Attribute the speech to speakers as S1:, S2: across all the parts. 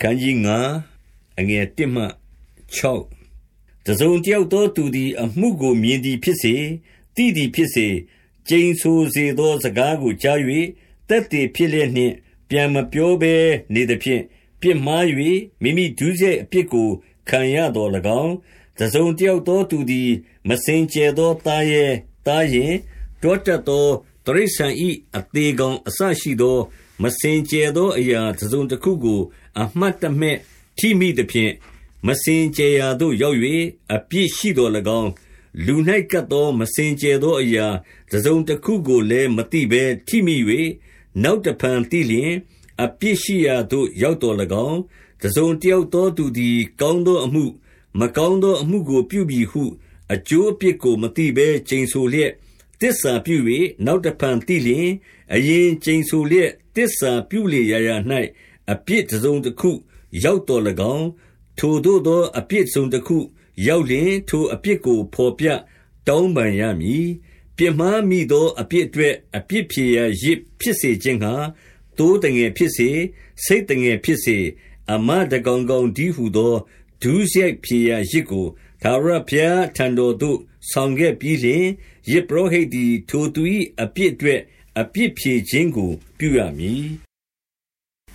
S1: ခန်းကြီး9အငယ်1မှ6တစုံတယောက်သောသူသည်အမှုကိုမြင်သည်ဖြစ်စေတိသည်ဖြစ်စေကျိန်ဆိုစေသောစကားကိုကြား၍တက်တည်ဖြစ်လျက်နှင့် ပြန်မပြောဘဲနေသဖြင့်ပြစ်မှား၍မိမိဒုစရိုက်အပြစ်ကိုခံရတော်၎င်းတစုံတယောက်သောသူသည်မစင်ကြဲသောသားရဲ့သားရင်တောတက်သောတရိษံဤအသေးကောင်အဆရှိသော မစင်ကြယ်သောအရာတစ်စုံတစ်ခုကို အမှတ်တမဲ့ထိမိသဖြင့်မစင်ကြယ်ရာသို့ရောက်၍အပြစ်ရှိတော်၎င်းလူ၌ကပ်သောမစင်ကြယ်သောအရာတစ်စုံတစ်ခုကိုလည်းမသိဘဲထိမိ၍နောက်တဖန်သိလျင်အပြစ်ရှိရာသို့ရောက်တော်၎င်းတစ်စုံတယောက်သောသူသည် ကောင်းသောအမှု မကောင်းသောအမှုကိုပြုပြီဟု အကျိုးအပြစ်ကိုမသိဘဲကျိန်ဆိုလျက် တစ္ဆာပြု၍နောက်တဖန်သိလျင် အရင်ကျိန်ဆိုလျက်တစ္ဆာပြုလေရာရာ၌အပြစ်တစ်စုံတစ်ခု ရောက်တော်၎င်း ထိုသို့သော အပြစ်စုံတစ်ခု ရောက်လျင် ထိုအပြစ်ကိုဖော်ပြတောင်းပန်ရမည် ပြစ်မှားမိသော အပြစ်အတွက် အပြစ်ဖြေရာရစ်ဖြစ်စေခြင်းဟာတိုးတငယ်ဖြစ်စေစိတ်တငယ်ဖြစ်စေ အမတကောင်ကောင်ဒီဟုသော ဒုစရိုက်ဖြေရာရစ်ကိုသာရဖျားထံတော်သို့ဆောင်ခဲ့ပြီးလျှင်ယဇ်ပုရောဟိတ်သည် ထိုသူ၏အပြစ်အတွက် အပြစ်ဖြေခြင်းကို ပြုရမည်။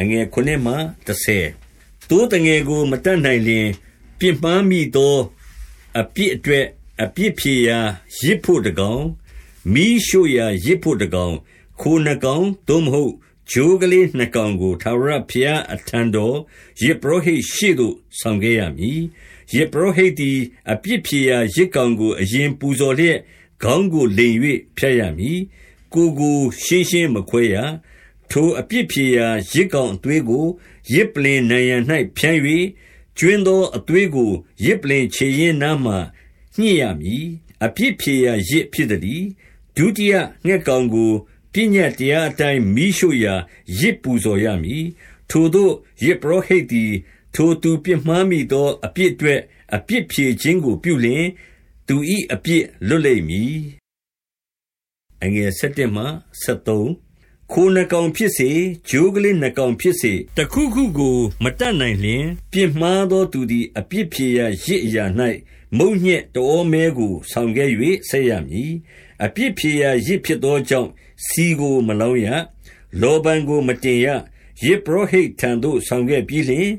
S1: 9သိုးသငယ်ကို မတတ်နိုင်လျှင်၊ပြစ်မှားမိသော အပြစ်အတွက် အပြစ်ဖြေရာယဇ်ဘို့တကောင်၊မီးရှို့ရာယဇ်ဘို့တကောင်၊ခိုနှစ်ကောင်သို့မဟုတ်ချိုးကလေးနှစ်ကောင်ကိုထာဝရဘုရားအထံတော်ယဇ်ပုရောဟိတ်ရှေ့သို့ဆောင်ခဲ့ရမည်။ ယဇ်ပုရောဟိတ်သည် အပြစ်ဖြေရာယဇ်ကောင်ကို အရင်ပူဇော်လျက် ခေါင်းကိုလိမ်၍ဖြတ်ရမည်။ကိုယ်ကို ရှင်းရှင်းမခွဲရ။ထိုအပြစ်ဖြေရာ ယဇ်ကောင်အသွေးကို ယဇ်ပလ္လင်နံရံ၌ဖြန်း၍ကြွင်းသော အသွေးကို ယဇ်ပလ္လင်ခြေရင်းနားမှာ ညှစ်ရမည်။အပြစ်ဖြေရာယဇ် ဖြစ်သတည်း။ဒုတိယငှက်ကောင်ကို ပညတ်တရားအတိုင်း မီးရှို့ရာယဇ်ပူဇော်ရမည်။ထိုသို့ ယဇ်ပုရောဟိတ်သည် ထိုသူပြစ်မှားမိသော အပြစ်အတွက် အပြစ်ဖြေခြင်းကို ပြုလျှင် သူ၏အပြစ်လွတ်လိမ့်မည်။ခိုနှစ်ကောင်ဖြစ်စေ၊ချိုးကလေးနှစ်ကောင်ဖြစ်စေ၊တခုခုကို မတတ်နိုင်လျှင်၊ပြစ်မှားသောသူသည် အပြစ်ဖြေရာယဇ်အရာ၌မုန့်ညက်တဩမဲကို ဆောင်ခဲ့၍ဆက်ရမည်။အပြစ်ဖြေရာယဇ်ဖြစ်သောကြောင့် ဆီကို မလောင်းရ။လောဗန်ကို မတင်ရ။ ယဇ်ပုရောဟိတ်ထံသို့ဆောင်ခဲ့ပြီးလျှင်၊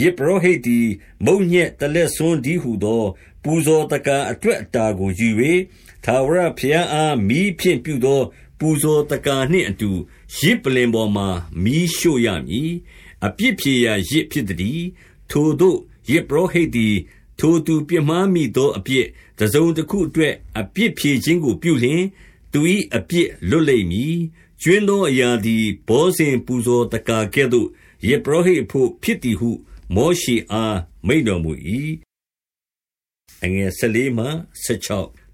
S1: ယဇ်ပုရောဟိတ်သည် မုန့်ညက်တလက်ဆွန်းတည်းဟူသော ပူဇော်သက္ကာအတွက်အတာကိုယူ၍ထာဝရဘုရားအားမီးဖြင့်ပြုသော ပူဇော်သက္ကာနှင့်အတူယဇ်ပလ္လင်ပေါ်မှာမီးရှို့ရမည်။အပြစ်ဖြေရာယဇ်ဖြစ်သတည်း။ထိုသို့ယဇ်ပုရောဟိတ်သည်ထိုသူပြစ်မှားမိသောအပြစ်တစုံတခုအတွက်အပြစ်ဖြေခြင်းကိုပြုလျှင်သူ၏အပြစ်လွတ်လိမ့်မည်။ ကြွင်းသောအရာသည် ဘောဇဉ်ပူဇော်သက္ကာကဲ့သို့ ယဇ်ပုရောဟိတ်အဘို့ ဖြစ်သည်ဟု မောရှေအား မိန့်တော်မူ၏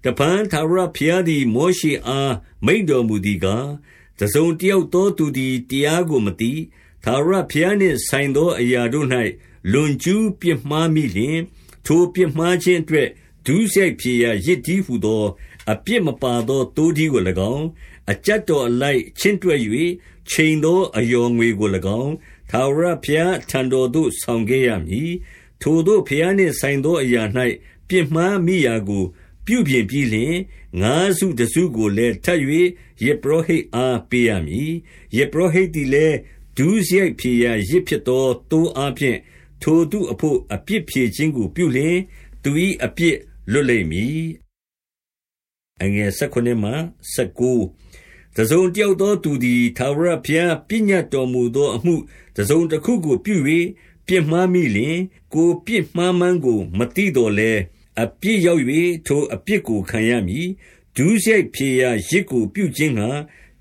S1: တဖန် ထာဝရဘုရားသည် မောရှေအား မိန့်တော်မူသည်ကား၊တစုံတယောက်သောသူသည် တရားကို မသိ၊ထာဝရဘုရားနှင့်ဆိုင်သော အရာတို့၌လွန်ကျူးပြစ်မှားမိလျှင်၊ထိုပြစ်မှားခြင်းအတွက် ဒုစရိုက်ဖြေရာယဇ်တည်းဟူသော အပြစ်မပါသော သိုးထီးကို၎င်း၊ အကျပ်တော်အလိုက်ချင့်တွက်၍ချိန်သောအလျော်ငွေကို၎င်း၊ထာဝရဘုရားအထံတော်သို့ဆောင်ခဲ့ရမည်။ထိုသို့ဘုရားနှင့်ဆိုင်သောအရာ၌ပြစ်မှားမိရာကို ပြုပြင်ပြီးလျှင်ငါးစုတစုကိုလည်းထပ်၍ယဇ်ပုရောဟိတ်အားပေးရမည်။ယဇ်ပုရောဟိတ်သည်လည်းဒုစရိုက်ဖြေရာယဇ်ဖြစ်သောသိုးအားဖြင့်ထိုသူအဘို့အပြစ်ဖြေခြင်းကိုပြုလျှင်သူ၏အပြစ်လွတ်လိမ့်မည်။ တစုံတယောက်သောသူသည်ထာဝရဘုရားပညတ်တော်မူသောအမှုတစုံတခုကိုပြု၍ပြစ်မှားမိလျှင်၊ကိုယ်ပြစ်မှားမှန်းကို မသိသော်လည်းအပြစ်ရောက်၍ထိုအပြစ်ကိုခံရမည်။ဒုစရိုက်ဖြေရာယဇ်ကိုပြုခြင်းငှါ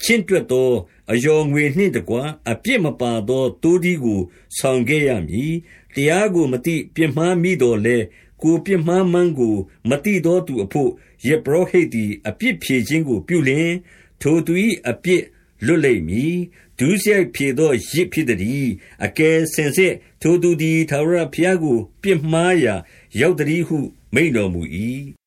S1: ချင့်တွက်သောအလျော်ငွေနှင့်တကွအပြစ်မပါသောသိုးထီးကိုဆောင်ခဲ့ရမည်။တရားကိုမသိပြစ်မှားမိသော်လည်း၊ ကိုယ်ပြစ်မှားမှန်းကို မသိသောသူအဘို့ယဇ်ပုရောဟိတ်သည် အပြစ်ဖြေခြင်းကို ပြုလျှင်၊ထိုသူ၏အပြစ်လွတ်လိမ့်မည်။ဒုစရိုက်ဖြေသောယဇ်ဖြစ်သတည်း။အကယ်စင်စစ် ထိုသူသည် ထာဝရဘုရားကို ပြစ်မှားရာရောက်သတည်းဟု မိန့်တော်မူ၏